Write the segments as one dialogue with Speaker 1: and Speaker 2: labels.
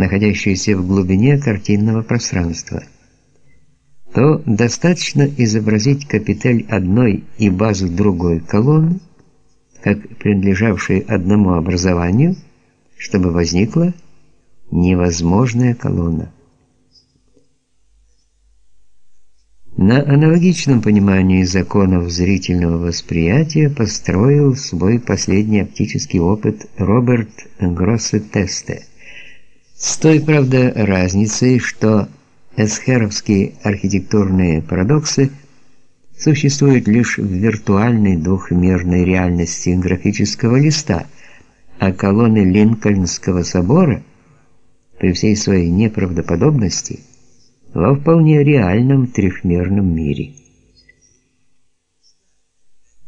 Speaker 1: находящуюся в глубине картинного пространства, то достаточно изобразить капитель одной и базу другой колонны, как принадлежавшие одному образованию, чтобы возникла невозможная колонна. На аналогичном понимании законов зрительного восприятия построил свой последний оптический опыт Роберт Гроссе-Тесте. С той, правда, разницей, что эсхеровские архитектурные парадоксы существуют лишь в виртуальной двухмерной реальности графического листа, а колонны Линкольнского собора при всей своей неправдоподобности во вполне реальном трехмерном мире.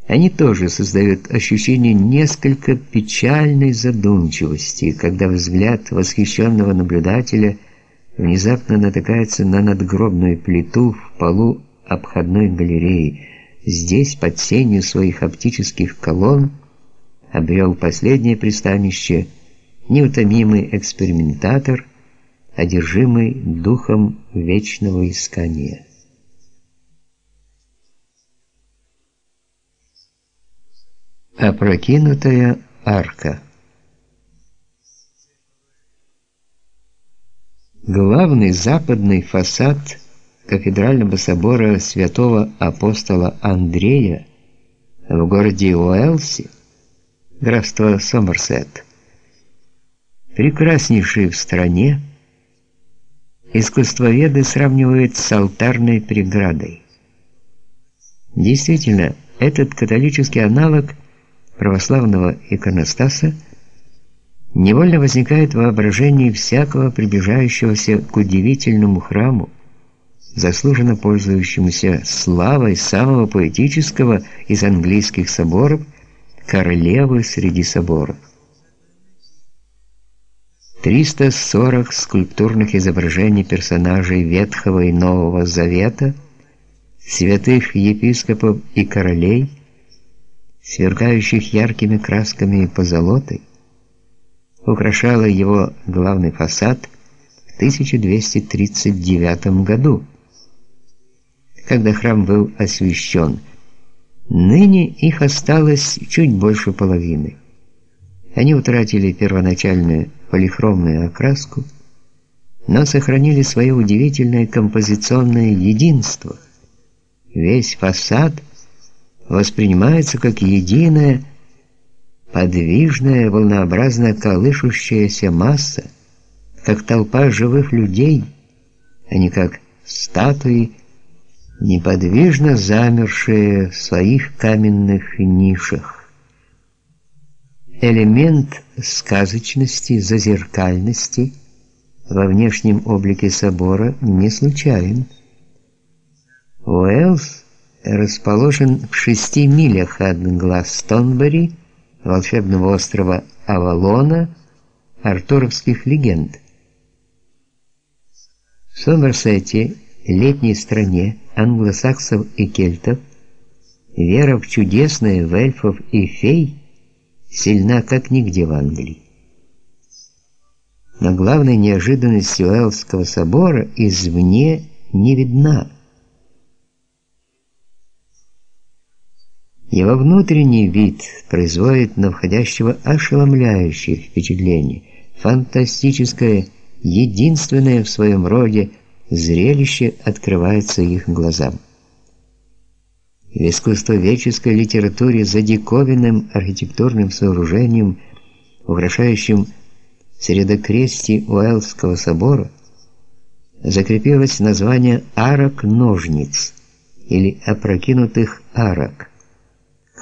Speaker 1: Они тоже создают ощущение несколько печальной задумчивости, когда взгляд восхищенного наблюдателя внезапно натыкается на надгробную плиту в полу обходной галереи. Здесь, под сенью своих оптических колонн, обрел последнее пристанище неутомимый экспериментатор, одержимый духом вечного искания. Опрокинутая арка Главный западный фасад кафедрального собора святого апостола Андрея в городе Уэлси, графство Сомерсет, прекраснейший в стране, искусствоведы сравнивают с алтарной преградой. Действительно, этот католический аналог православного иконостаса невольно возникает в воображении всякого приближающегося к удивительному храму, заслуженно пользующемуся славой самого поэтического из английских соборов, королевы среди соборов. 340 скульптурных изображений персонажей Ветхого и Нового Завета, святых епископов и королей, сверкающих яркими красками и позолотой, украшало его главный фасад в 1239 году, когда храм был освящен. Ныне их осталось чуть больше половины. Они утратили первоначальную полихромную окраску, но сохранили свое удивительное композиционное единство. Весь фасад воспринимается как единая, подвижная, волнообразно колышущаяся масса, как толпа живых людей, а не как статуи, неподвижно замершие в своих каменных нишах элемент сказочности, зазеркальности во внешнем облике собора не случайен. Уэллс расположен в шести милях от Гластонбери, волшебного острова Авалона, артуровских легенд. В Сомерсете, летней стране англосаксов и кельтов, вера в чудесное в эльфов и фей – сильна как нигде в Англии. Но главная неожиданность Уэллского собора извне не видна. Его внутренний вид производит на входящего ошеломляющее впечатление, фантастическое, единственное в своем роде зрелище открывается их глазам в искусствоведческой литературе за диковинным архитектурным сооружением, украшающим средокрестие Уэллского собора, закрепилось название арок-ножниц или опрокинутых арок.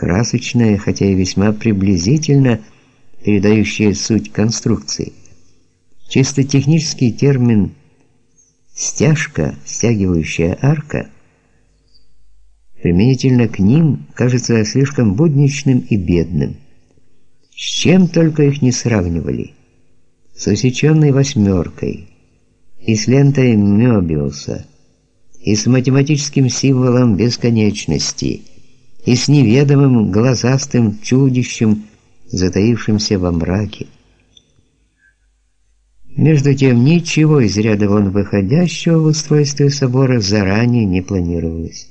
Speaker 1: Красочное, хотя и весьма приблизительно передающее суть конструкции. Чисто технический термин стяжка, стягивающая арка – применительно к ним кажется слишком будничным и бедным. С чем только их не сравнивали. С усеченной восьмеркой, и с лентой Мёбиуса, и с математическим символом бесконечности, и с неведомым глазастым чудищем, затаившимся во мраке. Между тем, ничего из ряда вон выходящего в устройстве собора заранее не планировалось.